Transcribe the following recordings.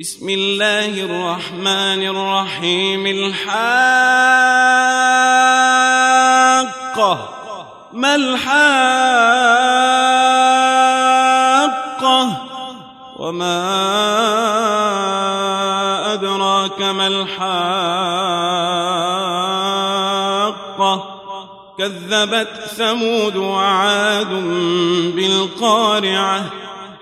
بسم الله الرحمن الرحيم. الحاقة ما الحاقة وما أدراك ما الحاقة كذبت ثمود وعاد بالقارعة.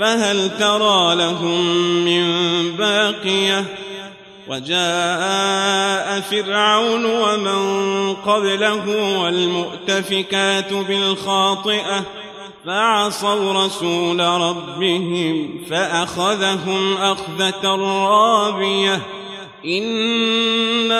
فهل ترى لهم من باقية؟ وجاء فرعون ومن قبله والمؤتفكات بالخاطئة فعصوا رسول ربهم فأخذهم أخذة رابية. إنا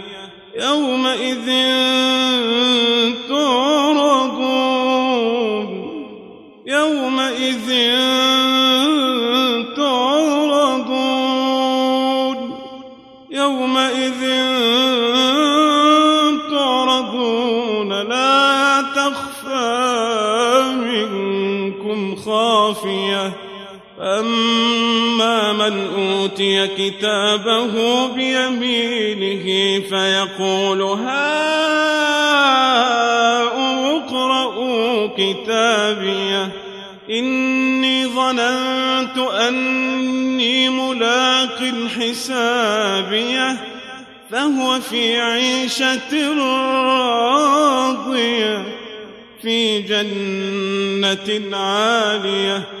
يومئذ تعرضون. يومئذ تعرضون. يومئذ أما من أوتي كتابه بيمينه فيقول هاؤم اقرءوا كتابيه إني ظننت أني ملاق حسابيه فهو في عيشة راضية في جنة عالية.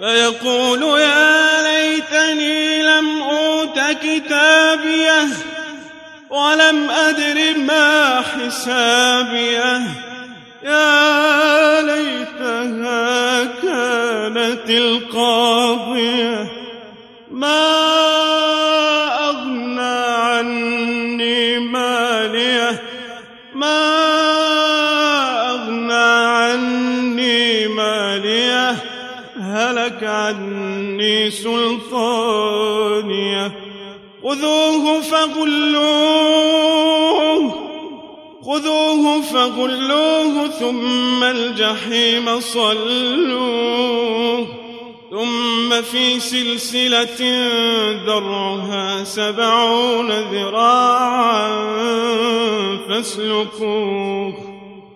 فيقول يا ليتني لم أوت كتابيه ولم أدر ما حسابيه. يا ليتها كانت القاضية. ما أغنى عني ماليه. ما سلطانيه خذوه فغلوه. خذوه فغلوه ثم الجحيم صلوه. ثم في سلسلة ذرعها سبعون ذراعا فاسلكوه.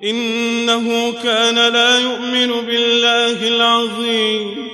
إنه كان لا يؤمن بالله العظيم.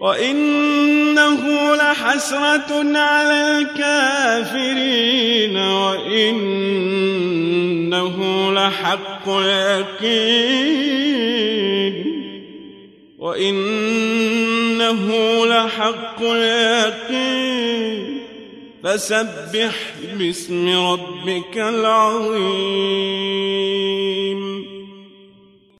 وإنه لحسرة على الكافرين وإنه لحق يقين وإنه لحق يقين فسبح باسم ربك العظيم